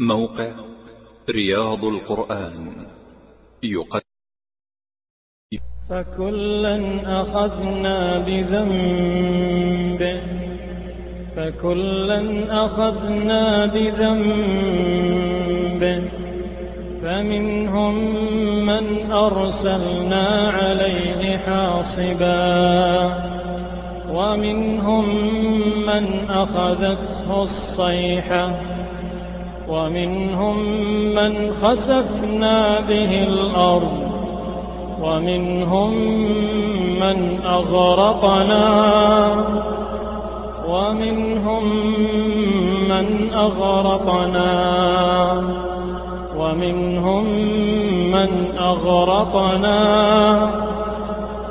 موقع رياض القرآن. يقدم. فكلا أخذنا بذنبه. فكلا أخذنا بذنبه. فمنهم من أرسلنا عليه حاصبا. ومنهم من أخذته الصيحة. ومنهم من خسفنا به الأرض ومنهم من أغرقنا ومنهم من أغرقنا ومنهم من أغرقنا.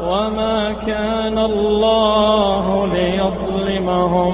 وما كان الله ليظلمهم.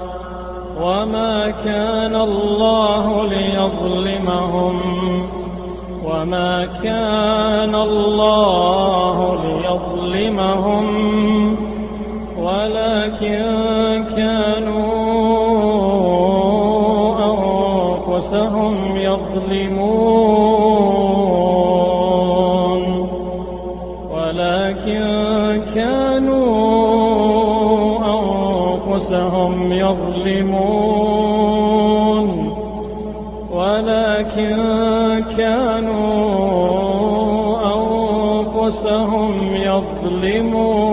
وما كان الله ليظلمهم وما كان الله ليظلمهم ولكن كانوا أنفسهم يظلمون ولكن كانوا أنفسهم يظلمون ولكن كانوا أنفسهم يظلمون